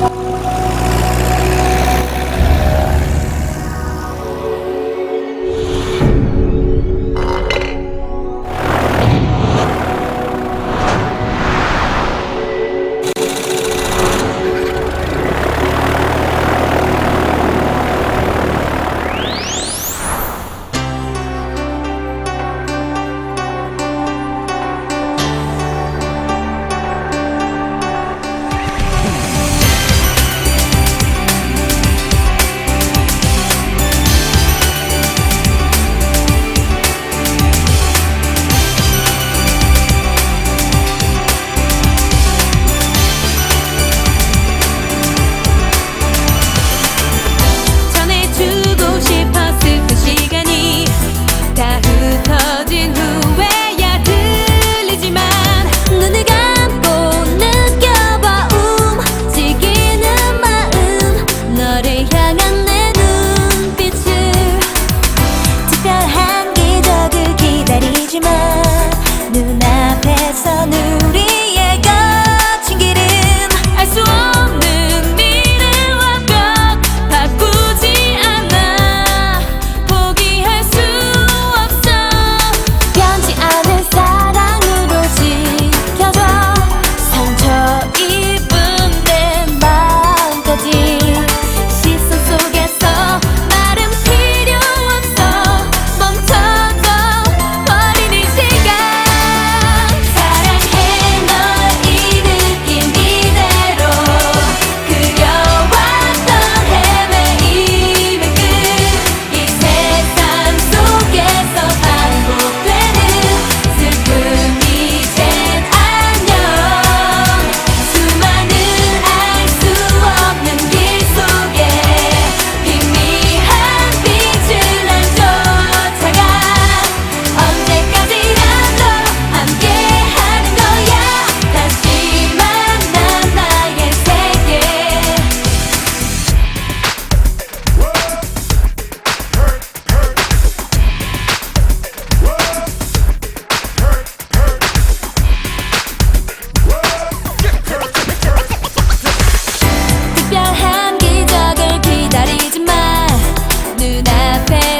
you.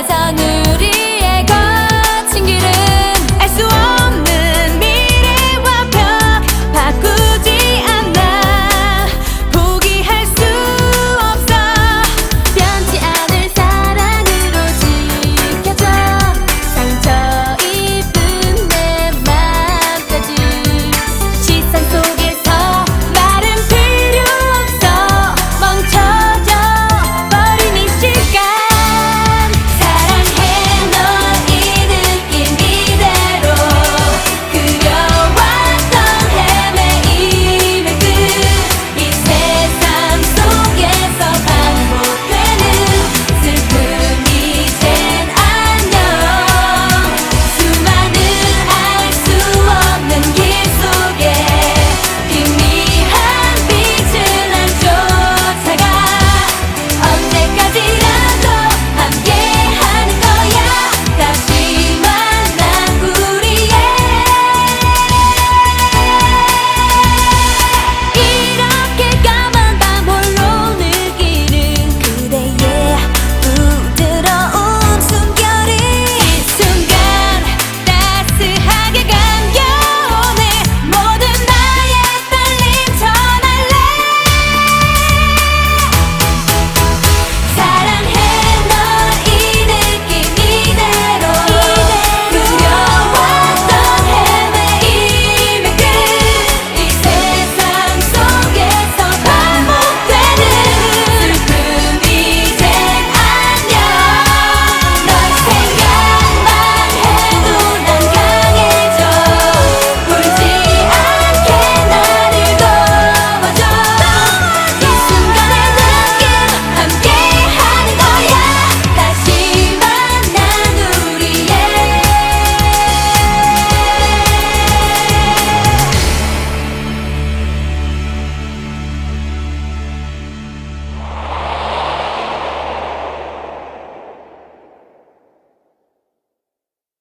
Xa